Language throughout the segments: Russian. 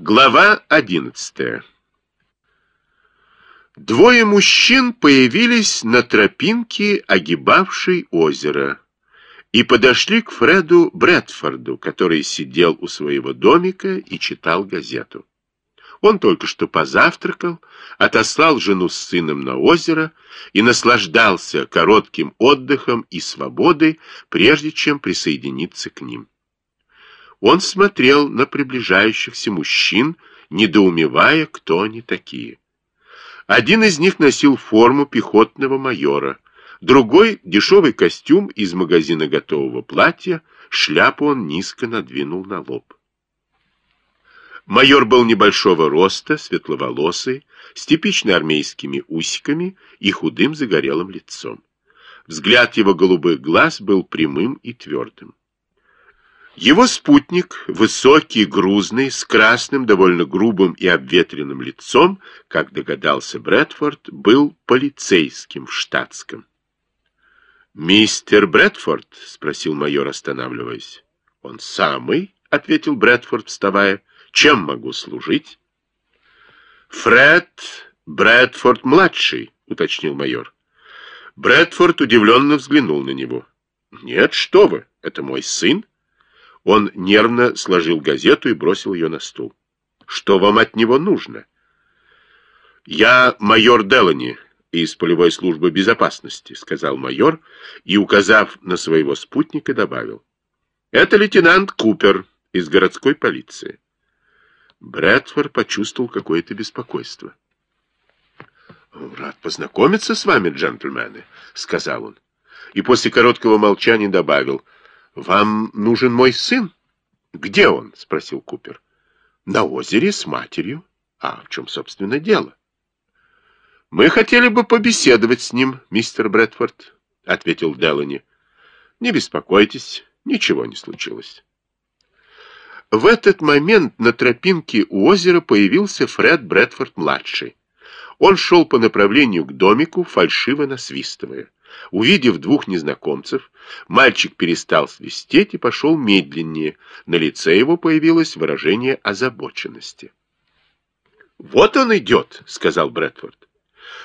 Глава одиннадцатая Двое мужчин появились на тропинке, огибавшей озеро, и подошли к Фреду Брэдфорду, который сидел у своего домика и читал газету. Он только что позавтракал, отослал жену с сыном на озеро и наслаждался коротким отдыхом и свободой, прежде чем присоединиться к ним. Он смотрел на приближающихся мужчин, недоумевая, кто они такие. Один из них носил форму пехотного майора, другой — дешевый костюм из магазина готового платья, шляпу он низко надвинул на лоб. Майор был небольшого роста, светловолосый, с типично армейскими усиками и худым загорелым лицом. Взгляд его голубых глаз был прямым и твердым. Его спутник, высокий, грузный, с красным, довольно грубым и обветренным лицом, как догадался Брэдфорд, был полицейским в штатском. «Мистер Брэдфорд?» — спросил майор, останавливаясь. «Он самый?» — ответил Брэдфорд, вставая. «Чем могу служить?» «Фред Брэдфорд-младший», — уточнил майор. Брэдфорд удивленно взглянул на него. «Нет, что вы, это мой сын». Он нервно сложил газету и бросил ее на стул. «Что вам от него нужно?» «Я майор Делани из полевой службы безопасности», — сказал майор и, указав на своего спутника, добавил. «Это лейтенант Купер из городской полиции». Брэдфорд почувствовал какое-то беспокойство. «Рад познакомиться с вами, джентльмены», — сказал он. И после короткого молчания добавил — «Вам нужен мой сын?» «Где он?» — спросил Купер. «На озере с матерью. А в чем, собственно, дело?» «Мы хотели бы побеседовать с ним, мистер Брэдфорд», — ответил Делани. «Не беспокойтесь, ничего не случилось». В этот момент на тропинке у озера появился Фред Брэдфорд-младший. Он шел по направлению к домику, фальшиво насвистывая. Увидев двух незнакомцев, мальчик перестал свистеть и пошел медленнее. На лице его появилось выражение озабоченности. «Вот он идет», — сказал Брэдфорд.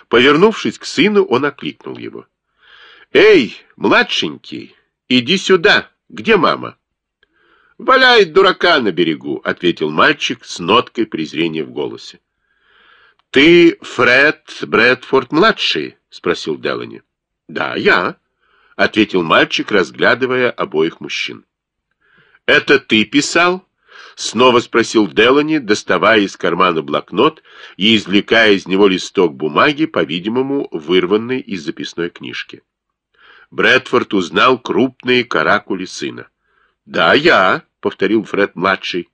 Повернувшись к сыну, он окликнул его. «Эй, младшенький, иди сюда. Где мама?» «Валяет дурака на берегу», — ответил мальчик с ноткой презрения в голосе. «Ты Фред Брэдфорд-младший?» — спросил Делани. «Да, я», — ответил мальчик, разглядывая обоих мужчин. «Это ты писал?» — снова спросил Делани, доставая из кармана блокнот и извлекая из него листок бумаги, по-видимому, вырванный из записной книжки. Брэдфорд узнал крупные каракули сына. «Да, я», — повторил Фред-младший.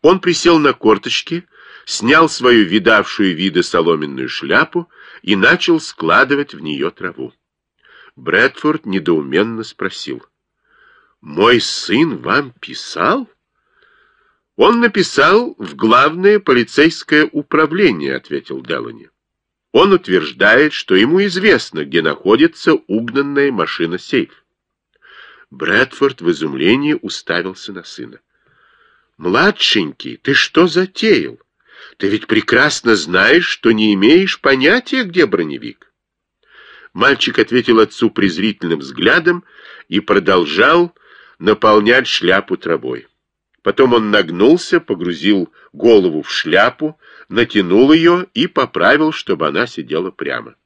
Он присел на корточки, снял свою видавшую виды соломенную шляпу и начал складывать в нее траву. Брэдфорд недоуменно спросил. «Мой сын вам писал?» «Он написал в главное полицейское управление», — ответил Делани. «Он утверждает, что ему известно, где находится угнанная машина-сейф». Брэдфорд в изумлении уставился на сына. «Младшенький, ты что затеял? Ты ведь прекрасно знаешь, что не имеешь понятия, где броневик. Мальчик ответил отцу презрительным взглядом и продолжал наполнять шляпу травой. Потом он нагнулся, погрузил голову в шляпу, натянул ее и поправил, чтобы она сидела прямо.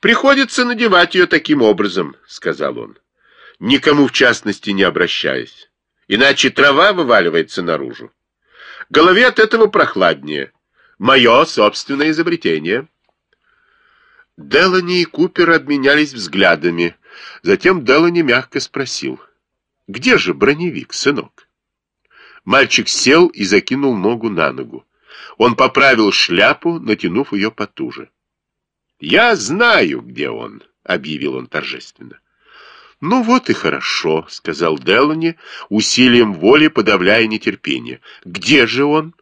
«Приходится надевать ее таким образом», — сказал он, никому в частности не обращаясь, иначе трава вываливается наружу. Голове от этого прохладнее. Мое собственное изобретение. Делани и Купер обменялись взглядами. Затем Делани мягко спросил. «Где же броневик, сынок?» Мальчик сел и закинул ногу на ногу. Он поправил шляпу, натянув ее потуже. «Я знаю, где он», — объявил он торжественно. «Ну вот и хорошо», — сказал Делани, усилием воли подавляя нетерпение. «Где же он?»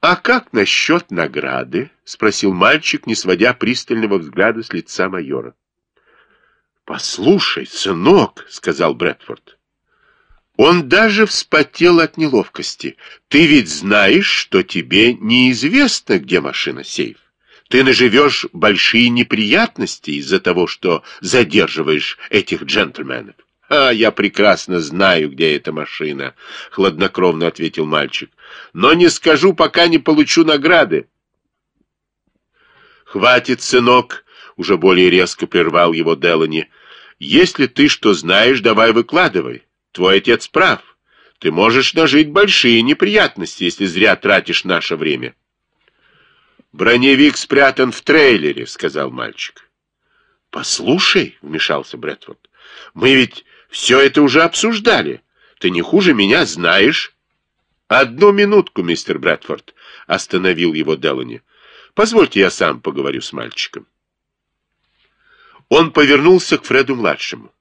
«А как насчет награды?» — спросил мальчик, не сводя пристального взгляда с лица майора. «Послушай, сынок», — сказал Брэдфорд. Он даже вспотел от неловкости. Ты ведь знаешь, что тебе неизвестно, где машина-сейф. Ты наживешь большие неприятности из-за того, что задерживаешь этих джентльменов. «А, я прекрасно знаю, где эта машина», — хладнокровно ответил мальчик. «Но не скажу, пока не получу награды». «Хватит, сынок», — уже более резко прервал его Делани. «Если ты что знаешь, давай выкладывай. Твой отец прав. Ты можешь нажить большие неприятности, если зря тратишь наше время». «Броневик спрятан в трейлере», — сказал мальчик. «Послушай», — вмешался Брэдфорд, — «мы ведь все это уже обсуждали. Ты не хуже меня знаешь». «Одну минутку, мистер Брэдфорд», — остановил его Делани. «Позвольте я сам поговорю с мальчиком». Он повернулся к Фреду-младшему.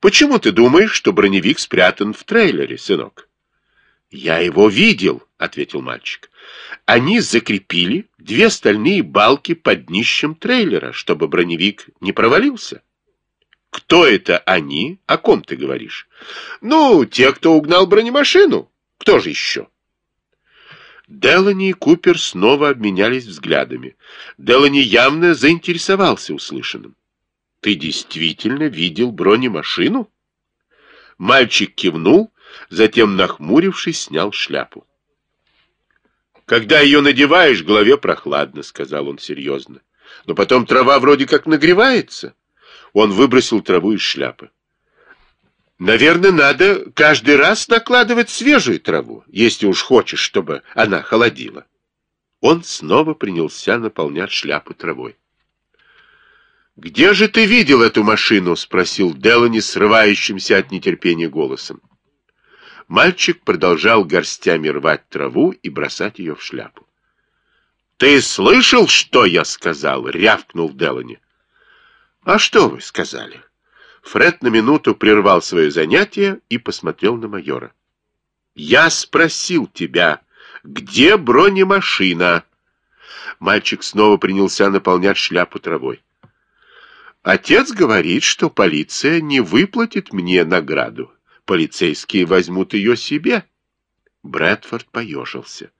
«Почему ты думаешь, что броневик спрятан в трейлере, сынок?» «Я его видел», — ответил мальчик. «Они закрепили две стальные балки под днищем трейлера, чтобы броневик не провалился». «Кто это они? О ком ты говоришь?» «Ну, те, кто угнал бронемашину. Кто же еще?» Делани и Купер снова обменялись взглядами. Делани явно заинтересовался услышанным. «Ты действительно видел бронемашину?» Мальчик кивнул, затем, нахмурившись, снял шляпу. «Когда ее надеваешь, голове прохладно», — сказал он серьезно. «Но потом трава вроде как нагревается». Он выбросил траву из шляпы. «Наверное, надо каждый раз накладывать свежую траву, если уж хочешь, чтобы она холодила». Он снова принялся наполнять шляпу травой. «Где же ты видел эту машину?» — спросил Делани, срывающимся от нетерпения голосом. Мальчик продолжал горстями рвать траву и бросать ее в шляпу. «Ты слышал, что я сказал?» — рявкнул Делани. «А что вы сказали?» Фред на минуту прервал свое занятие и посмотрел на майора. «Я спросил тебя, где бронемашина?» Мальчик снова принялся наполнять шляпу травой. «Отец говорит, что полиция не выплатит мне награду. Полицейские возьмут ее себе. Брэдфорд поежился.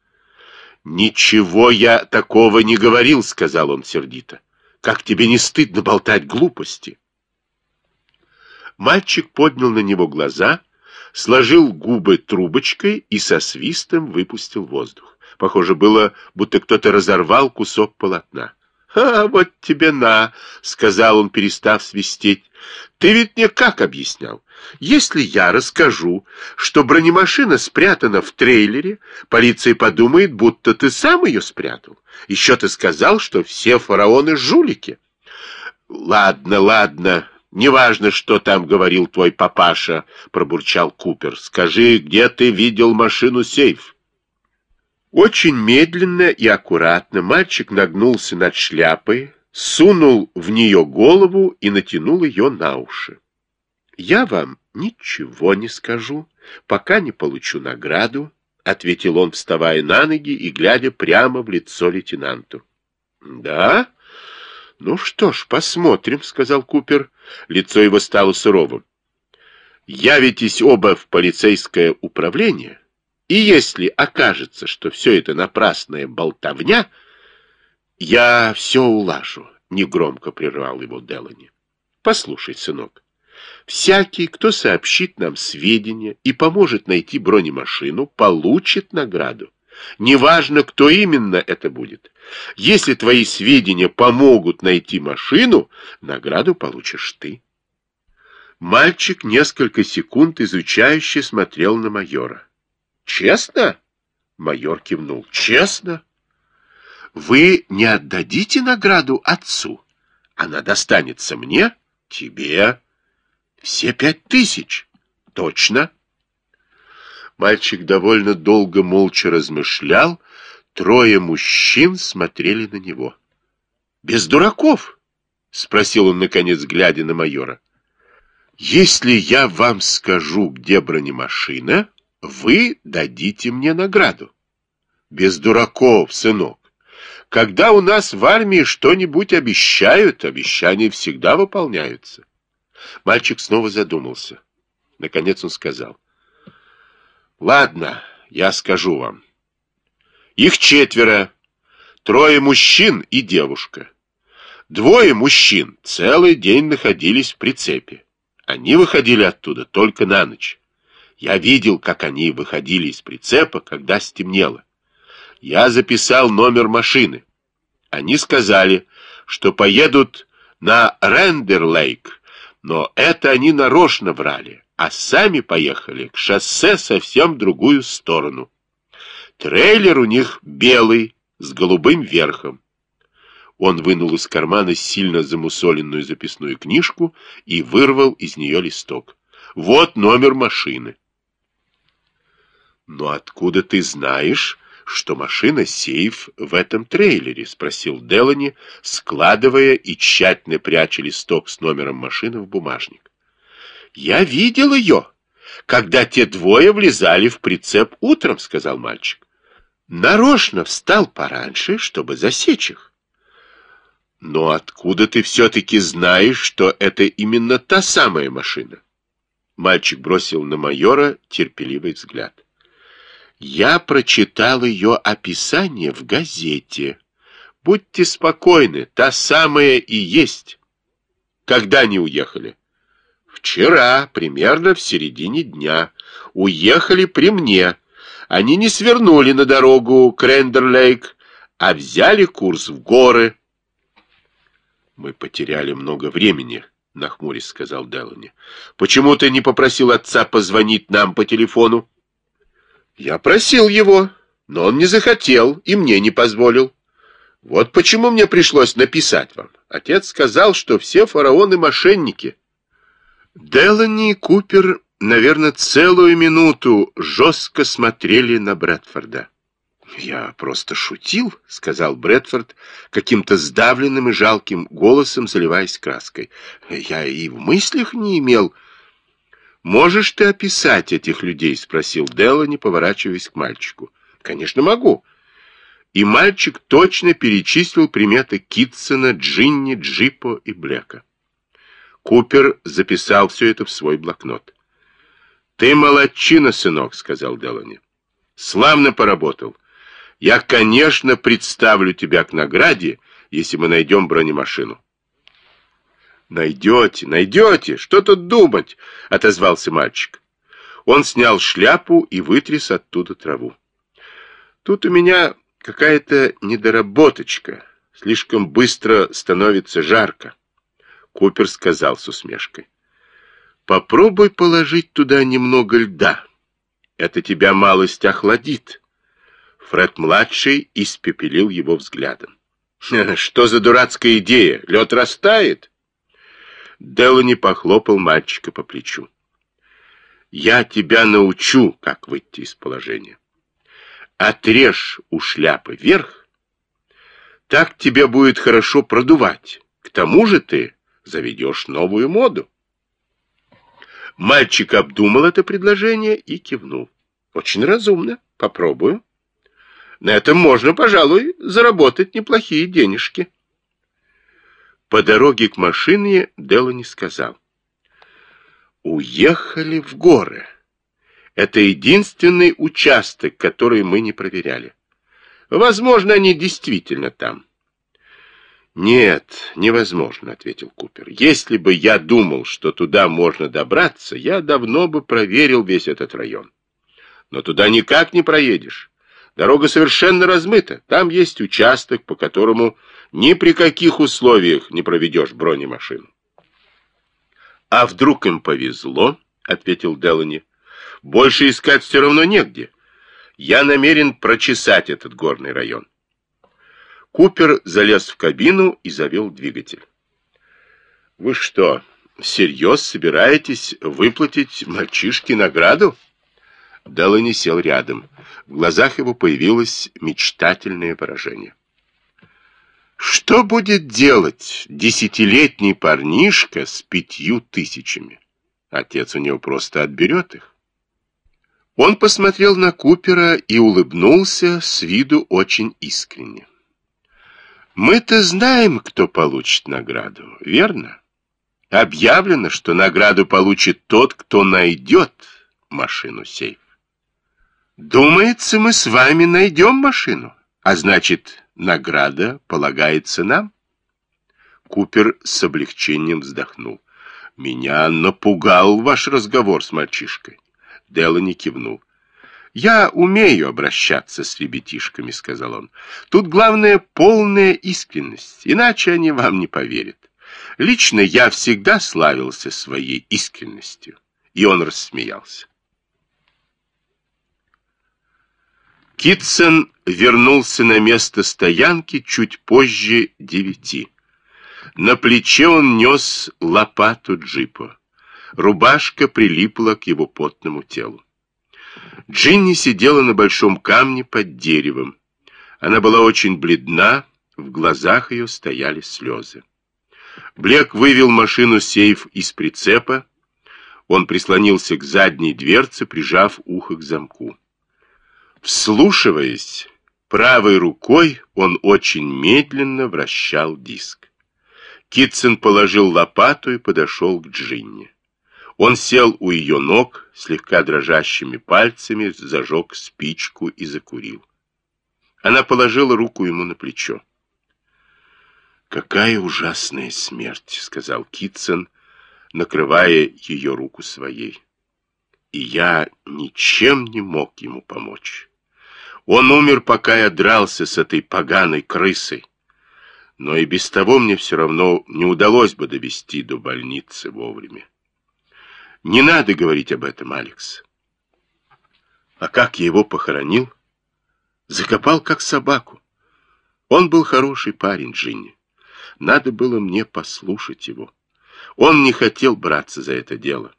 «Ничего я такого не говорил», — сказал он сердито. «Как тебе не стыдно болтать глупости?» Мальчик поднял на него глаза, сложил губы трубочкой и со свистом выпустил воздух. Похоже было, будто кто-то разорвал кусок полотна. «А, вот тебе на!» — сказал он, перестав свистеть. «Ты ведь мне как объяснял? Если я расскажу, что бронемашина спрятана в трейлере, полиция подумает, будто ты сам ее спрятал. Еще ты сказал, что все фараоны — жулики». «Ладно, ладно, неважно, что там говорил твой папаша», — пробурчал Купер. «Скажи, где ты видел машину-сейф?» Очень медленно и аккуратно мальчик нагнулся над шляпой, сунул в нее голову и натянул ее на уши. «Я вам ничего не скажу, пока не получу награду», — ответил он, вставая на ноги и глядя прямо в лицо лейтенанту. «Да? Ну что ж, посмотрим», — сказал Купер. Лицо его стало суровым. «Явитесь оба в полицейское управление». И если окажется, что все это напрасная болтовня, я все улажу, — негромко прервал его Делани. Послушай, сынок, всякий, кто сообщит нам сведения и поможет найти бронемашину, получит награду. Неважно, кто именно это будет. Если твои сведения помогут найти машину, награду получишь ты. Мальчик несколько секунд изучающе смотрел на майора. Честно? Майор кивнул. Честно? Вы не отдадите награду отцу? Она достанется мне, тебе. Все пять тысяч. Точно. Мальчик довольно долго молча размышлял. Трое мужчин смотрели на него. «Без дураков?» — спросил он, наконец, глядя на майора. «Если я вам скажу, где бронемашина, вы дадите мне награду. Без дураков, сынок. Когда у нас в армии что-нибудь обещают, обещания всегда выполняются. Мальчик снова задумался. Наконец он сказал. Ладно, я скажу вам. Их четверо. Трое мужчин и девушка. Двое мужчин целый день находились в прицепе. Они выходили оттуда только на ночь. Я видел, как они выходили из прицепа, когда стемнело. Я записал номер машины. Они сказали, что поедут на Рендерлейк, но это они нарочно врали, а сами поехали к шоссе совсем другую сторону. Трейлер у них белый, с голубым верхом. Он вынул из кармана сильно замусоленную записную книжку и вырвал из нее листок. Вот номер машины. «Но откуда ты знаешь, что машина-сейф в этом трейлере?» — спросил Делани, складывая и тщательно пряча листок с номером машины в бумажник. «Я видел ее, когда те двое влезали в прицеп утром», — сказал мальчик. «Нарочно встал пораньше, чтобы засечь их». «Но откуда ты все-таки знаешь, что это именно та самая машина?» Мальчик бросил на майора терпеливый взгляд. Я прочитал ее описание в газете. Будьте спокойны, та самая и есть. Когда они уехали? Вчера, примерно в середине дня. Уехали при мне. Они не свернули на дорогу Крендерлейк, а взяли курс в горы. Мы потеряли много времени, нахмурясь сказал Делани. Почему ты не попросил отца позвонить нам по телефону? Я просил его, но он не захотел и мне не позволил. Вот почему мне пришлось написать вам. Отец сказал, что все фараоны мошенники. Делани и Купер, наверное, целую минуту жестко смотрели на Брэдфорда. «Я просто шутил», — сказал Брэдфорд каким-то сдавленным и жалким голосом, заливаясь краской. «Я и в мыслях не имел...» «Можешь ты описать этих людей?» — спросил Делани, поворачиваясь к мальчику. «Конечно, могу». И мальчик точно перечислил приметы Китсона, Джинни, Джипо и Блека. Купер записал все это в свой блокнот. «Ты молодчина, сынок», — сказал Делани. «Славно поработал. Я, конечно, представлю тебя к награде, если мы найдем бронемашину». «Найдете, найдете! Что тут думать?» — отозвался мальчик. Он снял шляпу и вытряс оттуда траву. «Тут у меня какая-то недоработочка. Слишком быстро становится жарко». Купер сказал с усмешкой. «Попробуй положить туда немного льда. Это тебя малость охладит». Фред-младший испепелил его взглядом. «Что за дурацкая идея? Лед растает?» Делани похлопал мальчика по плечу. «Я тебя научу, как выйти из положения. Отрежь у шляпы вверх, так тебе будет хорошо продувать. К тому же ты заведешь новую моду». Мальчик обдумал это предложение и кивнул. «Очень разумно. Попробую. На этом можно, пожалуй, заработать неплохие денежки». По дороге к машине Делани сказал. Уехали в горы. Это единственный участок, который мы не проверяли. Возможно, они действительно там. «Нет, невозможно», — ответил Купер. «Если бы я думал, что туда можно добраться, я давно бы проверил весь этот район. Но туда никак не проедешь. Дорога совершенно размыта. Там есть участок, по которому ни при каких условиях не проведешь бронемашину. А вдруг им повезло, ответил Делани. Больше искать все равно негде. Я намерен прочесать этот горный район. Купер залез в кабину и завел двигатель. Вы что, всерьез собираетесь выплатить мальчишке награду? Делани сел рядом. В глазах его появилось мечтательное выражение. Что будет делать десятилетний парнишка с пятью тысячами? Отец у него просто отберет их. Он посмотрел на Купера и улыбнулся с виду очень искренне. Мы-то знаем, кто получит награду, верно? Объявлено, что награду получит тот, кто найдет машину-сейф. Думается, мы с вами найдем машину, а значит, награда полагается нам. Купер с облегчением вздохнул. Меня напугал ваш разговор с мальчишкой. Делани кивнул. «Я умею обращаться с ребятишками», — сказал он. «Тут главное полная искренность, иначе они вам не поверят. Лично я всегда славился своей искренностью». И он рассмеялся. Китсон вернулся на место стоянки чуть позже девяти. На плече он нес лопату джипа. Рубашка прилипла к его потному телу. Джинни сидела на большом камне под деревом. Она была очень бледна, в глазах ее стояли слезы. Блек вывел машину-сейф из прицепа. Он прислонился к задней дверце, прижав ухо к замку. Вслушиваясь, правой рукой он очень медленно вращал диск. Китсон положил лопату и подошел к Джинни. Он сел у ее ног, слегка дрожащими пальцами зажег спичку и закурил. Она положила руку ему на плечо. «Какая ужасная смерть!» — сказал Китсон, накрывая ее руку своей. «И я ничем не мог ему помочь. Он умер, пока я дрался с этой поганой крысой. Но и без того мне все равно не удалось бы довести до больницы вовремя. Не надо говорить об этом, Алекс. А как я его похоронил? Закопал, как собаку. Он был хороший парень, Джинни. Надо было мне послушать его. Он не хотел браться за это дело.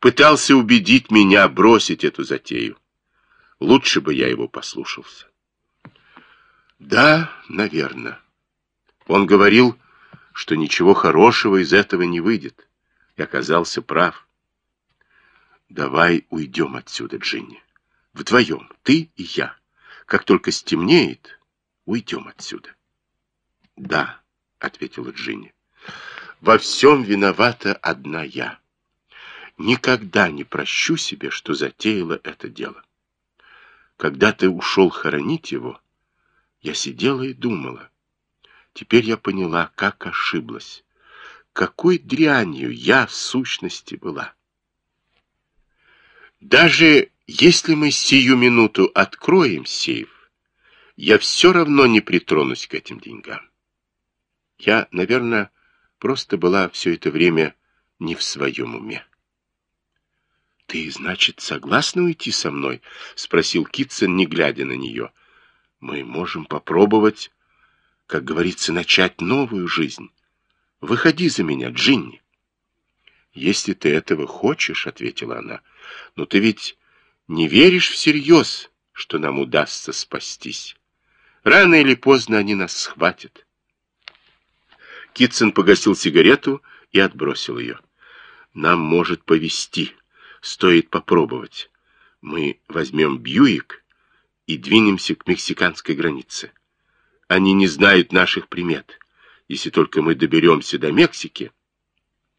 Пытался убедить меня бросить эту затею. Лучше бы я его послушался. Да, наверное. Он говорил, что ничего хорошего из этого не выйдет. И оказался прав. Давай уйдем отсюда, Джинни. Вдвоем, ты и я. Как только стемнеет, уйдем отсюда. Да, ответила Джинни. Во всем виновата одна я. Никогда не прощу себе, что затеяла это дело. Когда ты ушел хоронить его, я сидела и думала. Теперь я поняла, как ошиблась. Какой дрянью я в сущности была. Даже если мы сию минуту откроем сейф, я все равно не притронусь к этим деньгам. Я, наверное, просто была все это время не в своем уме. «Ты, значит, согласна уйти со мной?» — спросил Китсон, не глядя на нее. «Мы можем попробовать, как говорится, начать новую жизнь. Выходи за меня, Джинни». «Если ты этого хочешь», — ответила она, — «но ты ведь не веришь всерьез, что нам удастся спастись. Рано или поздно они нас схватят». Китсон погасил сигарету и отбросил ее. «Нам может повести. Стоит попробовать. Мы возьмем Бьюик и двинемся к мексиканской границе. Они не знают наших примет. Если только мы доберемся до Мексики,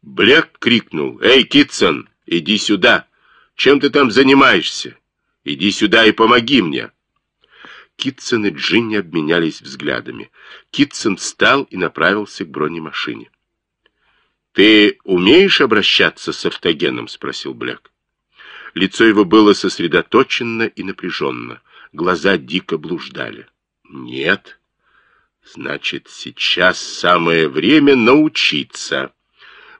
Блек крикнул. «Эй, Китсон, иди сюда! Чем ты там занимаешься? Иди сюда и помоги мне!» Китсон и Джинни обменялись взглядами. Китсон встал и направился к бронемашине. «Ты умеешь обращаться с автогеном?» — спросил Блек. Лицо его было сосредоточено и напряженно. Глаза дико блуждали. «Нет. Значит, сейчас самое время научиться»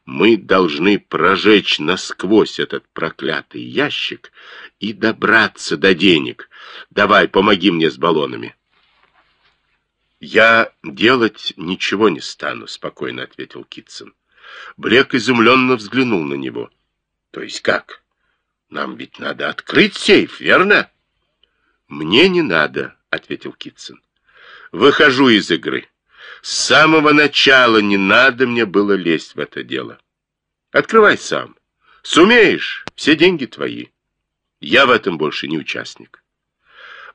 мы должны прожечь насквозь этот проклятый ящик и добраться до денег. Давай, помоги мне с баллонами. Я делать ничего не стану, спокойно ответил Китсон. Блек изумленно взглянул на него. То есть как? Нам ведь надо открыть сейф, верно? Мне не надо, ответил Китсон. Выхожу из игры. С самого начала не надо мне было лезть в это дело. Открывай сам. Сумеешь, все деньги твои. Я в этом больше не участник.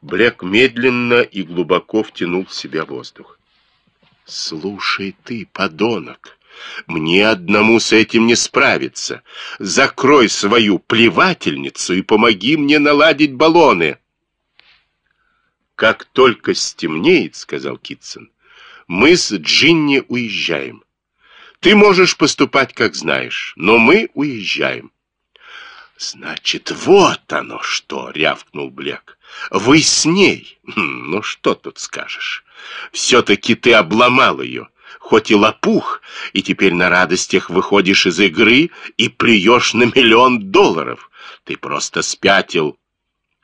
Блек медленно и глубоко втянул в себя воздух. «Слушай ты, подонок, мне одному с этим не справиться. Закрой свою плевательницу и помоги мне наладить баллоны». «Как только стемнеет, — сказал Китсон, — мы с Джинни уезжаем. Ты можешь поступать, как знаешь, но мы уезжаем». «Значит, вот оно что!» — рявкнул Блек. «Вы с ней? Хм, ну что тут скажешь? Все-таки ты обломал ее, хоть и лопух, и теперь на радостях выходишь из игры и плюешь на миллион долларов. Ты просто спятил.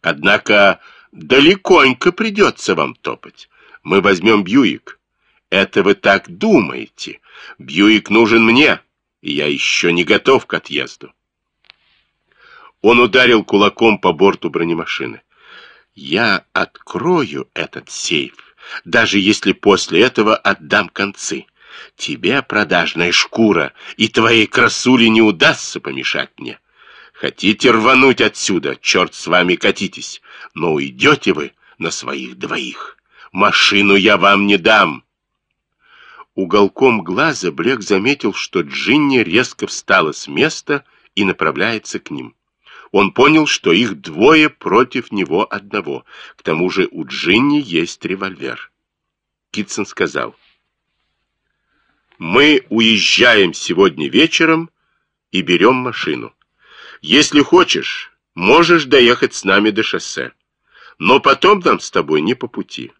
Однако далеконько придется вам топать. Мы возьмем Бьюик. Это вы так думаете. Бьюик нужен мне, и я еще не готов к отъезду. Он ударил кулаком по борту бронемашины. «Я открою этот сейф, даже если после этого отдам концы. Тебе, продажная шкура, и твоей красуле не удастся помешать мне. Хотите рвануть отсюда, черт с вами катитесь, но уйдете вы на своих двоих. Машину я вам не дам». Уголком глаза Блек заметил, что Джинни резко встала с места и направляется к ним он понял, что их двое против него одного. К тому же у Джинни есть револьвер. Китсон сказал, «Мы уезжаем сегодня вечером и берем машину. Если хочешь, можешь доехать с нами до шоссе. Но потом нам с тобой не по пути.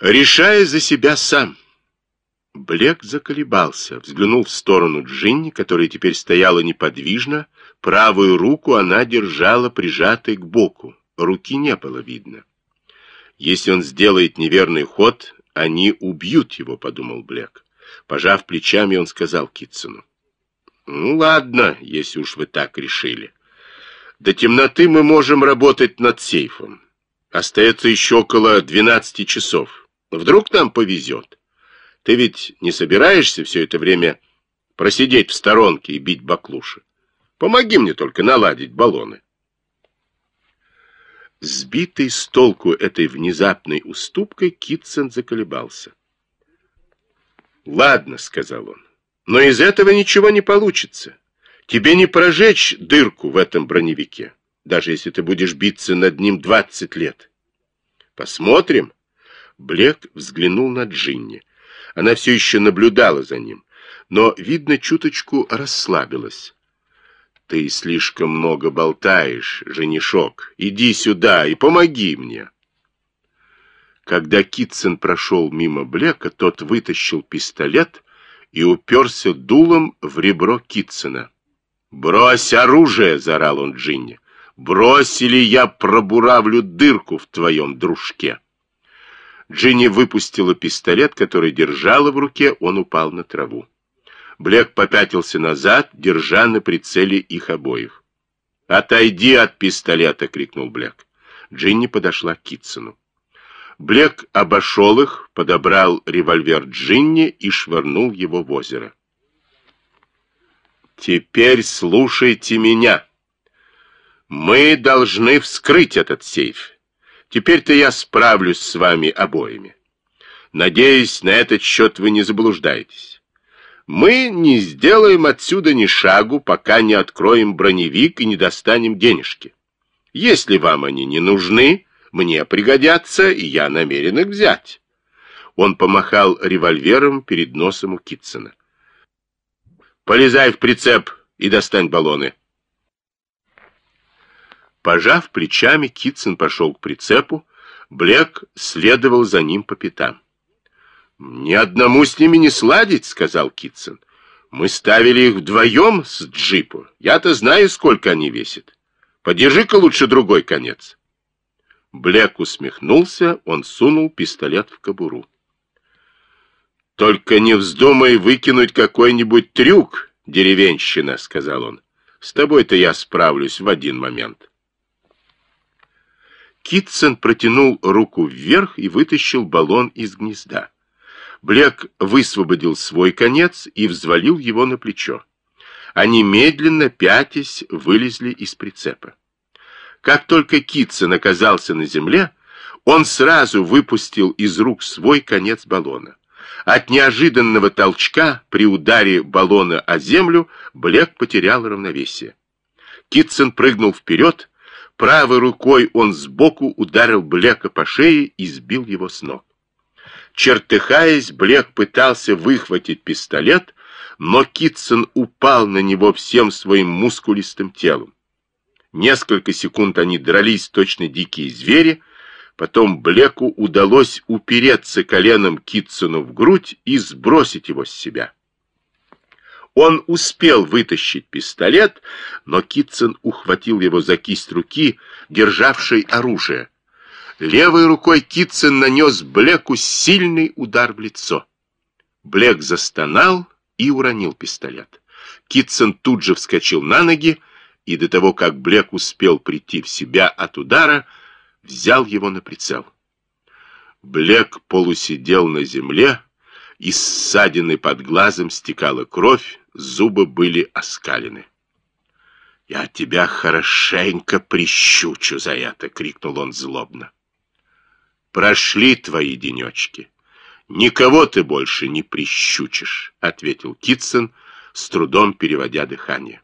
Решай за себя сам». Блек заколебался, взглянул в сторону Джинни, которая теперь стояла неподвижно, правую руку она держала прижатой к боку, руки не было видно. Если он сделает неверный ход, они убьют его, подумал Блек. Пожав плечами, он сказал Китсону. Ну ладно, если уж вы так решили. До темноты мы можем работать над сейфом. Остается еще около 12 часов. Вдруг нам повезет. Ты ведь не собираешься все это время просидеть в сторонке и бить баклуши? Помоги мне только наладить баллоны. Сбитый с толку этой внезапной уступкой, Китсон заколебался. «Ладно», — сказал он, — «но из этого ничего не получится. Тебе не прожечь дырку в этом броневике, даже если ты будешь биться над ним двадцать лет. Посмотрим». Блек взглянул на Джинни. Она все еще наблюдала за ним, но, видно, чуточку расслабилась. «Ты слишком много болтаешь, женишок. Иди сюда и помоги мне». Когда Китсон прошел мимо Блека, тот вытащил пистолет и уперся дулом в ребро Китсона. «Брось оружие!» — заорал он Джинни. «Брось, или я пробуравлю дырку в твоем дружке!» Джинни выпустила пистолет, который держала в руке, он упал на траву. Блек попятился назад, держа на прицеле их обоих. «Отойди от пистолета!» — крикнул Блек. Джинни подошла к Китсону. Блек обошел их, подобрал револьвер Джинни и швырнул его в озеро. «Теперь слушайте меня. Мы должны вскрыть этот сейф. Теперь-то я справлюсь с вами обоими. Надеюсь, на этот счет вы не заблуждаетесь. Мы не сделаем отсюда ни шагу, пока не откроем броневик и не достанем денежки. Если вам они не нужны, мне пригодятся, и я намерен их взять. Он помахал револьвером перед носом у Китсона. Полезай в прицеп и достань баллоны. Пожав плечами, Китсон пошел к прицепу, Блек следовал за ним по пятам. «Ни одному с ними не сладить», — сказал Китсон. «Мы ставили их вдвоем с джипу. Я-то знаю, сколько они весят. Подержи-ка лучше другой конец». Блек усмехнулся, он сунул пистолет в кобуру. «Только не вздумай выкинуть какой-нибудь трюк, деревенщина», — сказал он. «С тобой-то я справлюсь в один момент». Китсон протянул руку вверх и вытащил баллон из гнезда. Блек высвободил свой конец и взвалил его на плечо. Они медленно, пятясь, вылезли из прицепа. Как только Китсон оказался на земле, он сразу выпустил из рук свой конец баллона. От неожиданного толчка при ударе баллона о землю Блек потерял равновесие. Китсон прыгнул вперед, Правой рукой он сбоку ударил Блека по шее и сбил его с ног. Чертыхаясь, Блек пытался выхватить пистолет, но Китсон упал на него всем своим мускулистым телом. Несколько секунд они дрались точно дикие звери, потом Блеку удалось упереться коленом Китсону в грудь и сбросить его с себя. Он успел вытащить пистолет, но Китсон ухватил его за кисть руки, державшей оружие. Левой рукой Китсон нанес Блеку сильный удар в лицо. Блек застонал и уронил пистолет. Китсон тут же вскочил на ноги, и до того, как Блек успел прийти в себя от удара, взял его на прицел. Блек полусидел на земле, из ссадины под глазом стекала кровь, зубы были оскалены. «Я тебя хорошенько прищучу за это!» — крикнул он злобно. «Прошли твои денечки. Никого ты больше не прищучишь», — ответил Китсон, с трудом переводя дыхание.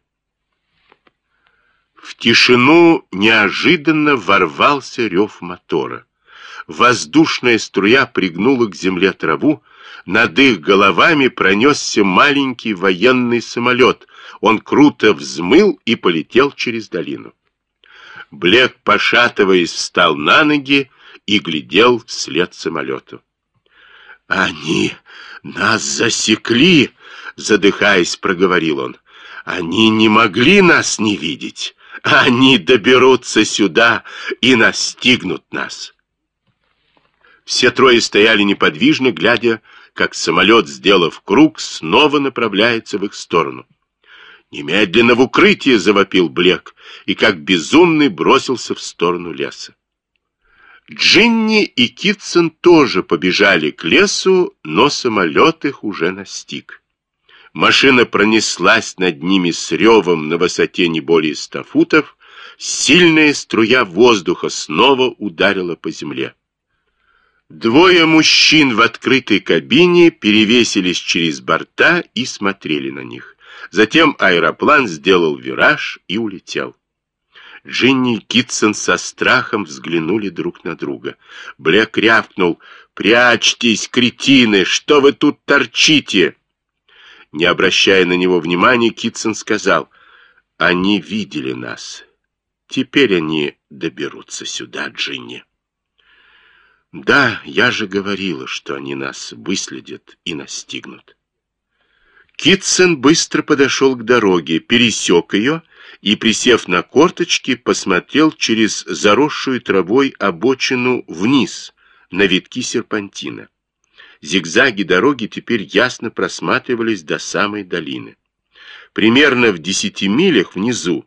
В тишину неожиданно ворвался рев мотора. Воздушная струя пригнула к земле траву, над их головами пронесся маленький военный самолет. Он круто взмыл и полетел через долину. Блек, пошатываясь, встал на ноги и глядел вслед самолету. «Они нас засекли!» — задыхаясь, проговорил он. «Они не могли нас не видеть. Они доберутся сюда и настигнут нас». Все трое стояли неподвижно, глядя, как самолет, сделав круг, снова направляется в их сторону. «Немедленно в укрытие!» — завопил Блек, и как безумный бросился в сторону леса. Джинни и Китсон тоже побежали к лесу, но самолет их уже настиг. Машина пронеслась над ними с ревом на высоте не более ста футов, сильная струя воздуха снова ударила по земле. Двое мужчин в открытой кабине перевесились через борта и смотрели на них. Затем аэроплан сделал вираж и улетел. Джинни и Китсон со страхом взглянули друг на друга. Блек рявкнул «Прячьтесь, кретины! Что вы тут торчите?» Не обращая на него внимания, Китсон сказал «Они видели нас. Теперь они доберутся сюда, Джинни». Да, я же говорила, что они нас выследят и настигнут. Китсон быстро подошел к дороге, пересек ее и, присев на корточки, посмотрел через заросшую травой обочину вниз, на витки серпантина. Зигзаги дороги теперь ясно просматривались до самой долины. Примерно в десяти милях внизу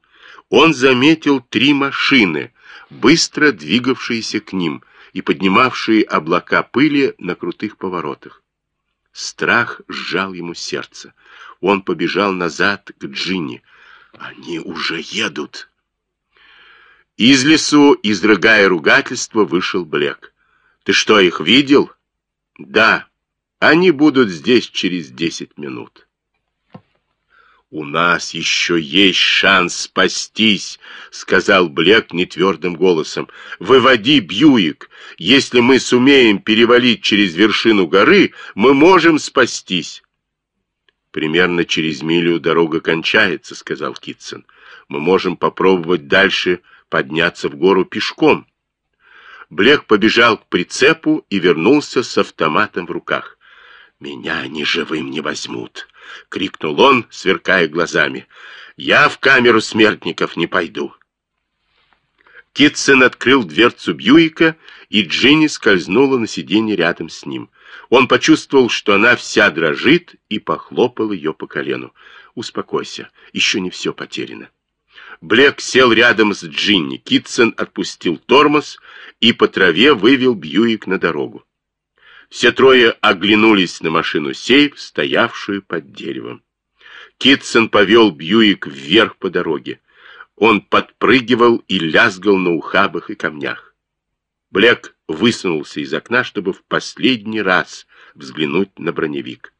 он заметил три машины, быстро двигавшиеся к ним, и поднимавшие облака пыли на крутых поворотах. Страх сжал ему сердце. Он побежал назад к Джинни. Они уже едут. Из лесу, изрыгая ругательство, вышел Блек. Ты что, их видел? Да. Они будут здесь через десять минут. «У нас еще есть шанс спастись», — сказал Блек нетвердым голосом. «Выводи Бьюик. Если мы сумеем перевалить через вершину горы, мы можем спастись». «Примерно через милю дорога кончается», — сказал Китсон. «Мы можем попробовать дальше подняться в гору пешком». Блек побежал к прицепу и вернулся с автоматом в руках. «Меня ни живым не возьмут». — крикнул он, сверкая глазами. «Я в камеру смертников не пойду». Китсон открыл дверцу Бьюика, и Джинни скользнула на сиденье рядом с ним. Он почувствовал, что она вся дрожит, и похлопал ее по колену. «Успокойся, еще не все потеряно». Блек сел рядом с Джинни. Китсон отпустил тормоз и по траве вывел Бьюик на дорогу. Все трое оглянулись на машину сейф, стоявшую под деревом. Китсон повел Бьюик вверх по дороге. Он подпрыгивал и лязгал на ухабах и камнях. Блек высунулся из окна, чтобы в последний раз взглянуть на броневик.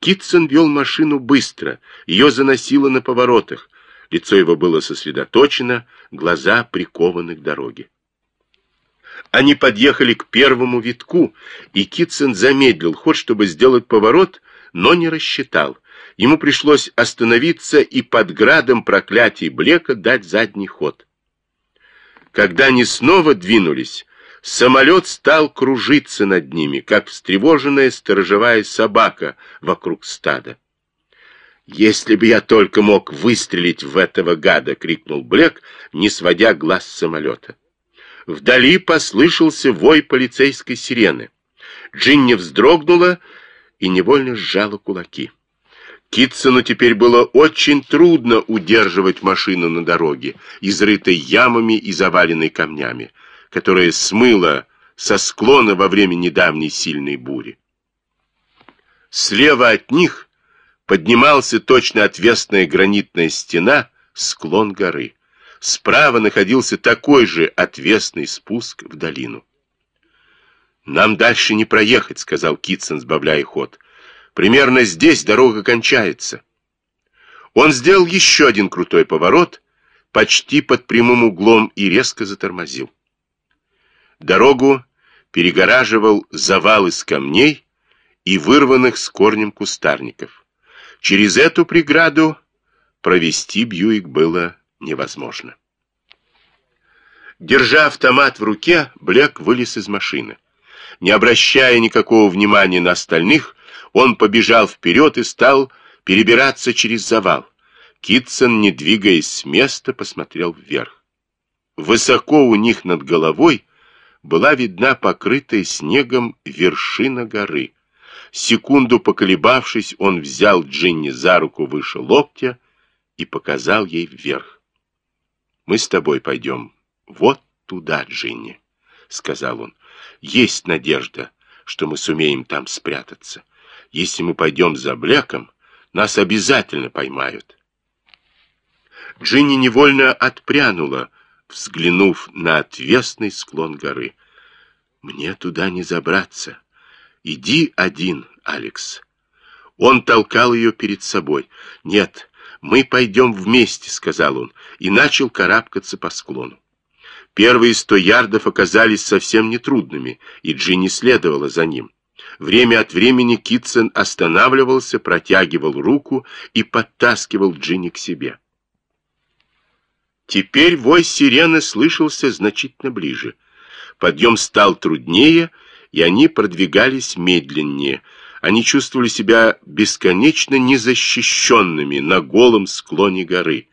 Китсон вел машину быстро, ее заносило на поворотах. Лицо его было сосредоточено, глаза прикованы к дороге. Они подъехали к первому витку, и Китсон замедлил ход, чтобы сделать поворот, но не рассчитал. Ему пришлось остановиться и под градом проклятий Блека дать задний ход. Когда они снова двинулись, самолет стал кружиться над ними, как встревоженная сторожевая собака вокруг стада. «Если бы я только мог выстрелить в этого гада!» — крикнул Блек, не сводя глаз с самолета. Вдали послышался вой полицейской сирены. Джинни вздрогнула и невольно сжала кулаки. Китсону теперь было очень трудно удерживать машину на дороге, изрытой ямами и заваленной камнями, которая смыла со склона во время недавней сильной бури. Слева от них поднимался точно отвесная гранитная стена, склон горы. Справа находился такой же отвесный спуск в долину. «Нам дальше не проехать», — сказал Китсон, сбавляя ход. «Примерно здесь дорога кончается». Он сделал еще один крутой поворот, почти под прямым углом, и резко затормозил. Дорогу перегораживал завал из камней и вырванных с корнем кустарников. Через эту преграду провести Бьюик было невозможно. Держа автомат в руке, Блек вылез из машины. Не обращая никакого внимания на остальных, он побежал вперед и стал перебираться через завал. Китсон, не двигаясь с места, посмотрел вверх. Высоко у них над головой была видна покрытая снегом вершина горы. Секунду поколебавшись, он взял Джинни за руку выше локтя и показал ей вверх. «Мы с тобой пойдем вот туда, Джинни», — сказал он. «Есть надежда, что мы сумеем там спрятаться. Если мы пойдем за Блеком, нас обязательно поймают». Джинни невольно отпрянула, взглянув на отвесный склон горы. «Мне туда не забраться. Иди один, Алекс». Он толкал ее перед собой. «Нет, мы пойдем вместе», — сказал он, и начал карабкаться по склону. Первые сто ярдов оказались совсем нетрудными, и Джинни следовала за ним. Время от времени Китсон останавливался, протягивал руку и подтаскивал Джинни к себе. Теперь вой сирены слышался значительно ближе. Подъем стал труднее, и они продвигались медленнее. Они чувствовали себя бесконечно незащищенными на голом склоне горы.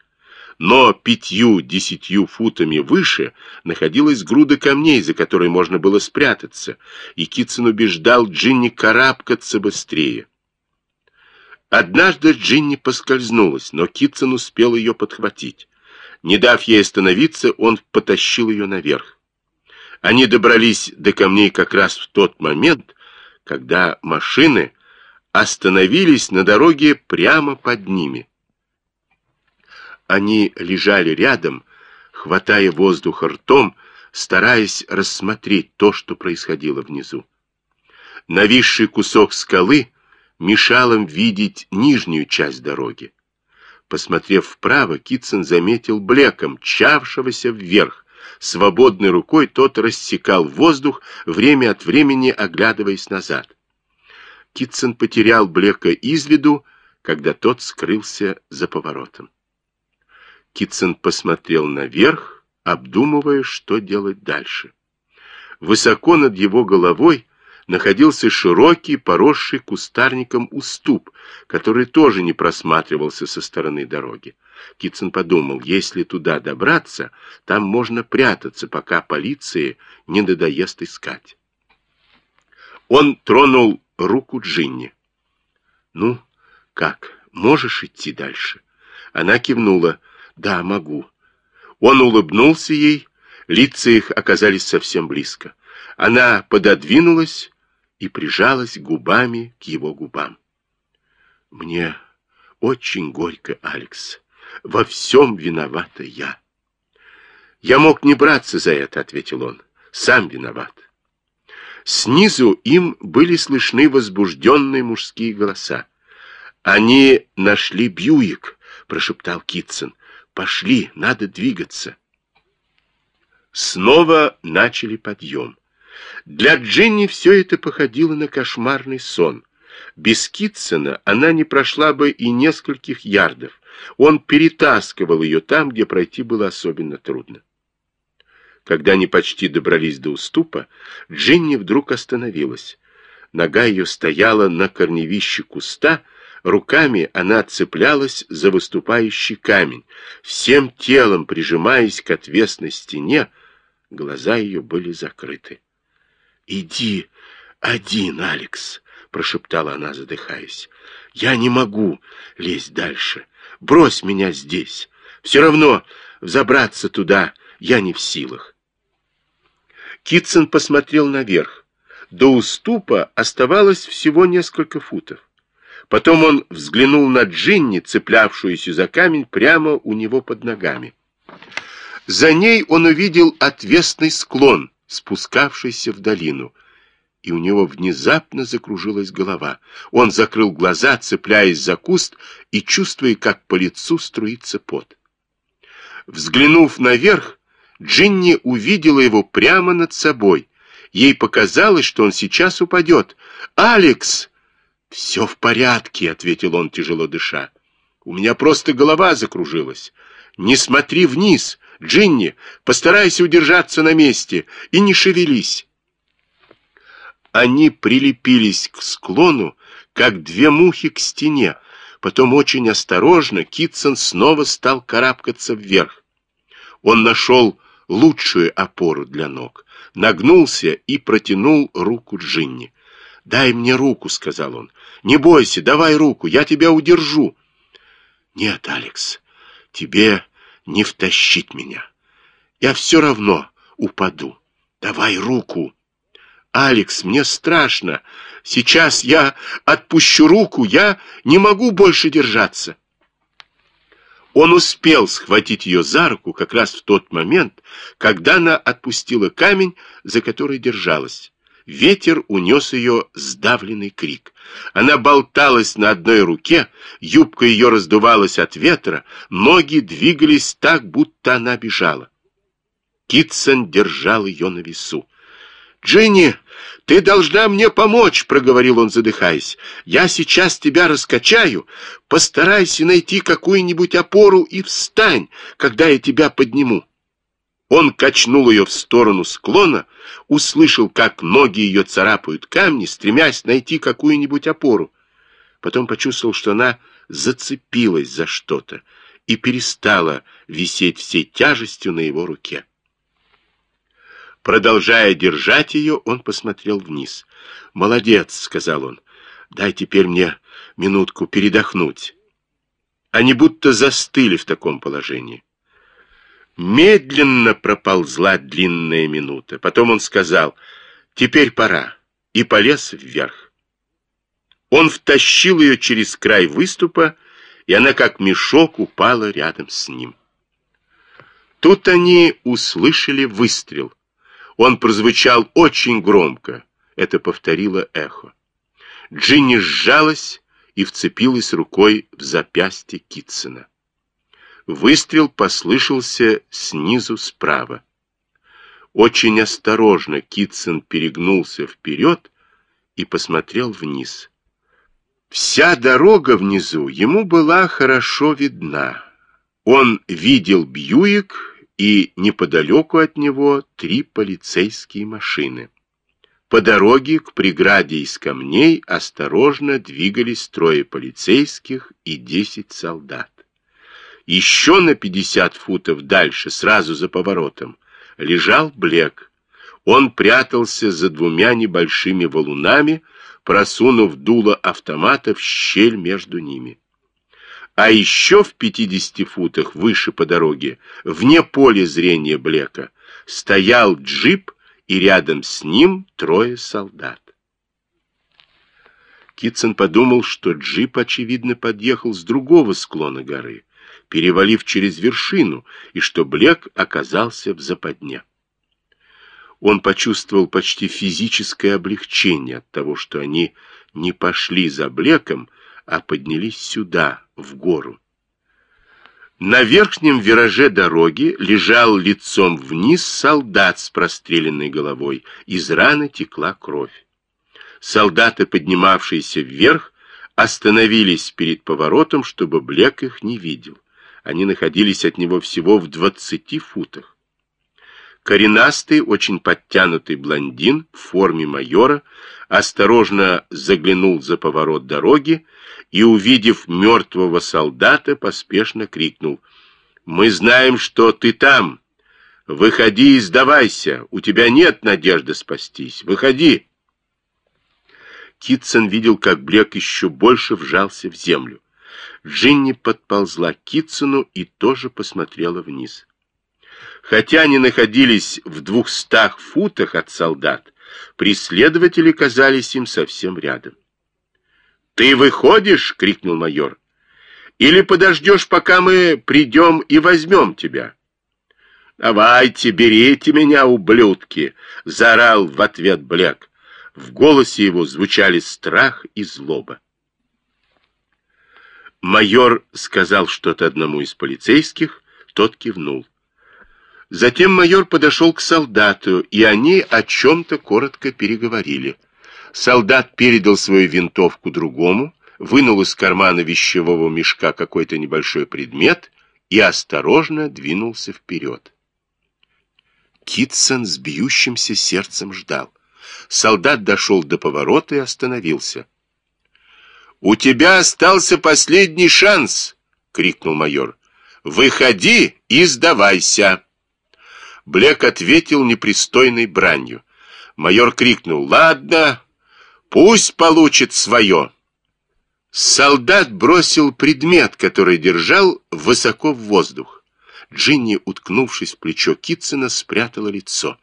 Но пятью-десятью футами выше находилась груда камней, за которой можно было спрятаться, и Китсон убеждал Джинни карабкаться быстрее. Однажды Джинни поскользнулась, но Китсон успел ее подхватить. Не дав ей остановиться, он потащил ее наверх. Они добрались до камней как раз в тот момент, когда машины остановились на дороге прямо под ними. Они лежали рядом, хватая воздух ртом, стараясь рассмотреть то, что происходило внизу. Нависший кусок скалы мешал им видеть нижнюю часть дороги. Посмотрев вправо, Китсон заметил блеком, чавшегося вверх. Свободной рукой тот рассекал воздух, время от времени оглядываясь назад. Китсон потерял блека из виду, когда тот скрылся за поворотом. Китсон посмотрел наверх, обдумывая, что делать дальше. Высоко над его головой находился широкий, поросший кустарником уступ, который тоже не просматривался со стороны дороги. Китсон подумал, если туда добраться, там можно прятаться, пока полиции не надоест искать. Он тронул руку Джинни. «Ну, как, можешь идти дальше?» Она кивнула. «Да, могу». Он улыбнулся ей, лица их оказались совсем близко. Она пододвинулась и прижалась губами к его губам. «Мне очень горько, Алекс. Во всем виновата я». «Я мог не браться за это», — ответил он. «Сам виноват». Снизу им были слышны возбужденные мужские голоса. «Они нашли Бьюик», — прошептал Китсон. Пошли, надо двигаться. Снова начали подъем. Для Джинни все это походило на кошмарный сон. Без Китсона она не прошла бы и нескольких ярдов. Он перетаскивал ее там, где пройти было особенно трудно. Когда они почти добрались до уступа, Джинни вдруг остановилась. Нога ее стояла на корневище куста, руками она цеплялась за выступающий камень, всем телом прижимаясь к отвесной стене, глаза ее были закрыты. «Иди один, Алекс!» — прошептала она, задыхаясь. «Я не могу лезть дальше. Брось меня здесь. Все равно взобраться туда я не в силах». Китсон посмотрел наверх. До уступа оставалось всего несколько футов. Потом он взглянул на Джинни, цеплявшуюся за камень прямо у него под ногами. За ней он увидел отвесный склон, спускавшийся в долину, и у него внезапно закружилась голова. Он закрыл глаза, цепляясь за куст и чувствуя, как по лицу струится пот. Взглянув наверх, Джинни увидела его прямо над собой. Ей показалось, что он сейчас упадет. «Алекс!» «Все в порядке», — ответил он, тяжело дыша. «У меня просто голова закружилась. Не смотри вниз, Джинни, постарайся удержаться на месте и не шевелись». Они прилепились к склону, как две мухи к стене. Потом очень осторожно Китсон снова стал карабкаться вверх. Он нашел лучшую опору для ног, нагнулся и протянул руку Джинни. «Дай мне руку», — сказал он. «Не бойся, давай руку, я тебя удержу». «Нет, Алекс, тебе не втащить меня. Я все равно упаду. Давай руку». «Алекс, мне страшно. Сейчас я отпущу руку, я не могу больше держаться». Он успел схватить ее за руку как раз в тот момент, когда она отпустила камень, за который держалась. Ветер унес ее сдавленный крик. Она болталась на одной руке, юбка ее раздувалась от ветра, ноги двигались так, будто она бежала. Китсон держал ее на весу. «Джинни, ты должна мне помочь», — проговорил он, задыхаясь. «Я сейчас тебя раскачаю. Постарайся найти какую-нибудь опору и встань, когда я тебя подниму». Он качнул ее в сторону склона, услышал, как ноги ее царапают камни, стремясь найти какую-нибудь опору. Потом почувствовал, что она зацепилась за что-то и перестала висеть всей тяжестью на его руке. Продолжая держать ее, он посмотрел вниз. «Молодец», — сказал он, — «дай теперь мне минутку передохнуть». Они будто застыли в таком положении. Медленно проползла длинная минута. Потом он сказал, «Теперь пора», и полез вверх. Он втащил ее через край выступа, и она как мешок упала рядом с ним. Тут они услышали выстрел. Он прозвучал очень громко. Это повторило эхо. Джинни сжалась и вцепилась рукой в запястье Китсона. Выстрел послышался снизу справа. Очень осторожно Китсон перегнулся вперед и посмотрел вниз. Вся дорога внизу ему была хорошо видна. Он видел Бьюик и неподалеку от него три полицейские машины. По дороге к преграде из камней осторожно двигались трое полицейских и десять солдат. Еще на пятьдесят футов дальше, сразу за поворотом, лежал Блек. Он прятался за двумя небольшими валунами, просунув дуло автомата в щель между ними. А еще в 50 футах выше по дороге, вне поля зрения Блека, стоял джип и рядом с ним трое солдат. Китсон подумал, что джип, очевидно, подъехал с другого склона горы, перевалив через вершину, и что Блек оказался в западне. Он почувствовал почти физическое облегчение от того, что они не пошли за Блеком, а поднялись сюда, в гору. На верхнем вираже дороги лежал лицом вниз солдат с простреленной головой. Из раны текла кровь. Солдаты, поднимавшиеся вверх, остановились перед поворотом, чтобы Блек их не видел. Они находились от него всего в двадцати футах. Коренастый, очень подтянутый блондин в форме майора осторожно заглянул за поворот дороги и, увидев мертвого солдата, поспешно крикнул «Мы знаем, что ты там! Выходи и сдавайся! У тебя нет надежды спастись! Выходи!» Китсон видел, как Блек еще больше вжался в землю. Джинни подползла к Китсону и тоже посмотрела вниз. Хотя они находились в двухстах футах от солдат, преследователи казались им совсем рядом. «Ты выходишь?» — крикнул майор. «Или подождешь, пока мы придем и возьмем тебя?» «Давайте, берите меня, ублюдки!» — заорал в ответ Блек. В голосе его звучали страх и злоба. Майор сказал что-то одному из полицейских, тот кивнул. Затем майор подошел к солдату, и они о чем-то коротко переговорили. Солдат передал свою винтовку другому, вынул из кармана вещевого мешка какой-то небольшой предмет и осторожно двинулся вперед. Китсон с бьющимся сердцем ждал. Солдат дошел до поворота и остановился. «У тебя остался последний шанс!» — крикнул майор. «Выходи и сдавайся!» Блек ответил непристойной бранью. Майор крикнул «Ладно, пусть получит свое». Солдат бросил предмет, который держал, высоко в воздух. Джинни, уткнувшись в плечо Китсона, спрятала лицо.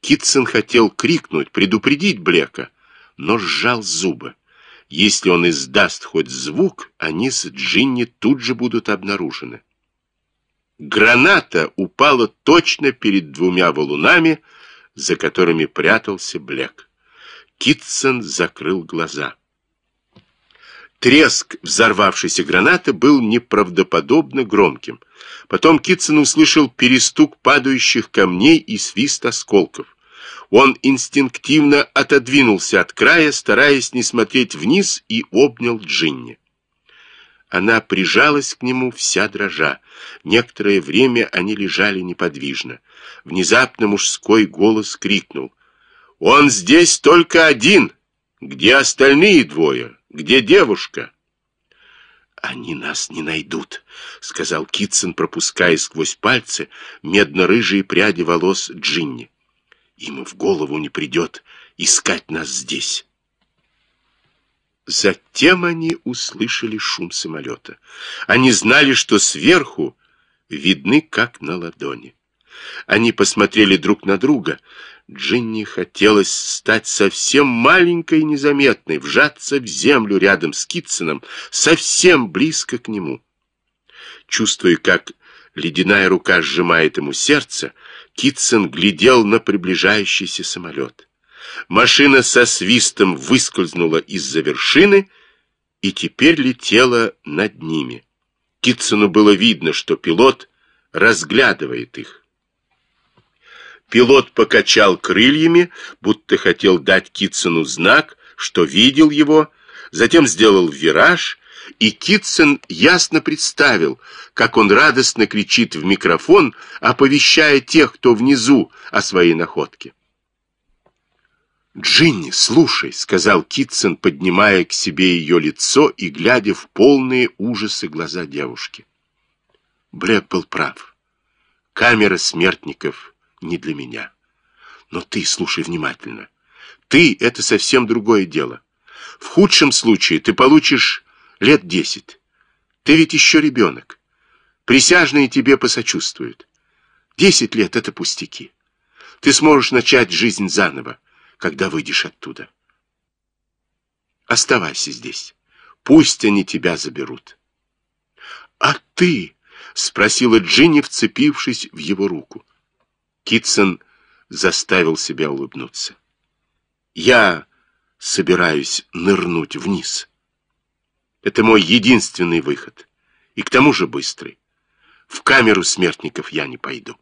Китсон хотел крикнуть, предупредить Блека, но сжал зубы. Если он издаст хоть звук, они с Джинни тут же будут обнаружены. Граната упала точно перед двумя валунами, за которыми прятался Блек. Китсон закрыл глаза. Треск взорвавшейся гранаты был неправдоподобно громким. Потом Китсон услышал перестук падающих камней и свист осколков. Он инстинктивно отодвинулся от края, стараясь не смотреть вниз, и обнял Джинни. Она прижалась к нему вся дрожа. Некоторое время они лежали неподвижно. Внезапно мужской голос крикнул. «Он здесь только один! Где остальные двое? Где девушка?» «Они нас не найдут», — сказал Китсон, пропуская сквозь пальцы медно-рыжие пряди волос Джинни. «Им в голову не придет искать нас здесь». Затем они услышали шум самолета. Они знали, что сверху видны как на ладони. Они посмотрели друг на друга. Джинни хотелось стать совсем маленькой и незаметной, вжаться в землю рядом с Китсоном, совсем близко к нему. Чувствуя, как ледяная рука сжимает ему сердце, Китсон глядел на приближающийся самолет. Машина со свистом выскользнула из-за вершины и теперь летела над ними. Китсону было видно, что пилот разглядывает их. Пилот покачал крыльями, будто хотел дать Китсону знак, что видел его, затем сделал вираж, и Китсон ясно представил, как он радостно кричит в микрофон, оповещая тех, кто внизу, о своей находке. «Джинни, слушай», — сказал Китсон, поднимая к себе ее лицо и глядя в полные ужасы глаза девушки. Блек был прав. Камера смертников не для меня. Но ты слушай внимательно. Ты — это совсем другое дело. В худшем случае ты получишь лет десять. Ты ведь еще ребенок. Присяжные тебе посочувствуют. Десять лет — это пустяки. Ты сможешь начать жизнь заново когда выйдешь оттуда. Оставайся здесь. Пусть они тебя заберут. — А ты? — спросила Джинни, вцепившись в его руку. Китсон заставил себя улыбнуться. — Я собираюсь нырнуть вниз. Это мой единственный выход. И к тому же быстрый. В камеру смертников я не пойду.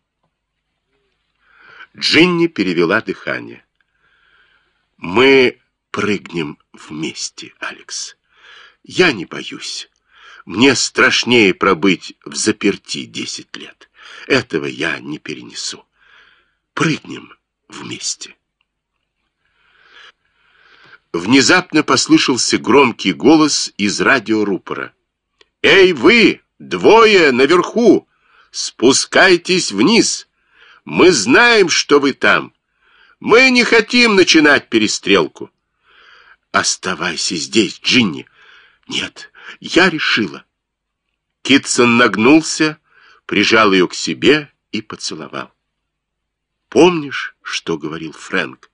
Джинни перевела дыхание. Мы прыгнем вместе, Алекс. Я не боюсь. Мне страшнее пробыть в заперти десять лет. Этого я не перенесу. Прыгнем вместе. Внезапно послышался громкий голос из радиорупора. «Эй, вы, двое наверху! Спускайтесь вниз! Мы знаем, что вы там! Мы не хотим начинать перестрелку!» «Оставайся здесь, Джинни!» «Нет, я решила!» Китсон нагнулся, прижал ее к себе и поцеловал. «Помнишь, что говорил Фрэнк?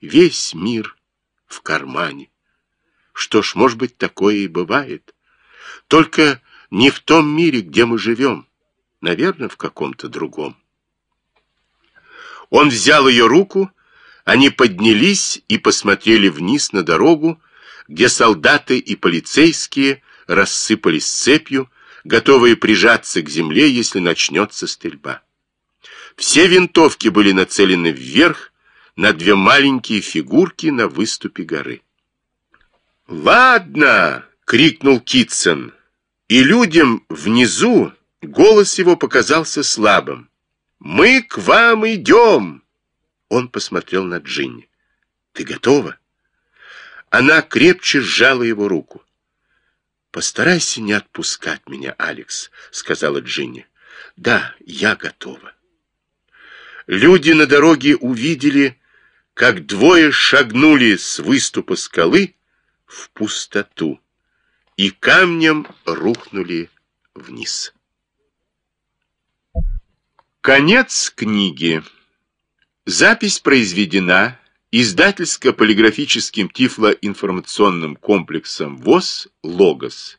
Весь мир в кармане. Что ж, может быть, такое и бывает. Только не в том мире, где мы живем. Наверное, в каком-то другом. Он взял ее руку, они поднялись и посмотрели вниз на дорогу, где солдаты и полицейские рассыпались цепью, готовые прижаться к земле, если начнется стрельба. Все винтовки были нацелены вверх, на две маленькие фигурки на выступе горы. «Ладно!» — крикнул Китсон, и людям внизу голос его показался слабым. «Мы к вам идем!» Он посмотрел на Джинни. «Ты готова?» Она крепче сжала его руку. «Постарайся не отпускать меня, Алекс», — сказала Джинни. «Да, я готова». Люди на дороге увидели, как двое шагнули с выступа скалы в пустоту и камнем рухнули вниз. Конец книги. Запись произведена издательско-полиграфическим тифлоинформационным комплексом ВОЗ «Логос».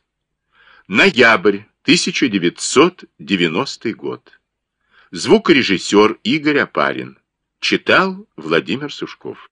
Ноябрь 1990 год. Звукорежиссер Игорь Апарин. Читал Владимир Сушков.